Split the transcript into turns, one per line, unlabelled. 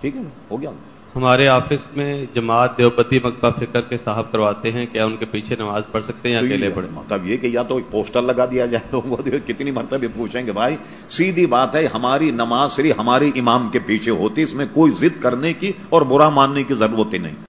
ٹھیک ہے جی، ہو گیا۔
ہمارے آفس میں جماعت دیوپتی مکبہ فکر کے صاحب کرواتے ہیں کیا ان کے پیچھے نماز پڑھ سکتے ہیں یا اکیلے پڑھیں؟
مطلب یہ کہ یا تو پوسٹر لگا دیا جائے لوگوں کو کتنی مرتبہ پوچھیں گے بھائی سیدھی بات ہے ہماری نماز صرف ہماری امام کے پیچھے ہوتی اس میں کوئی ضد کرنے کی اور برا ماننے کی ضرورت ہی نہیں۔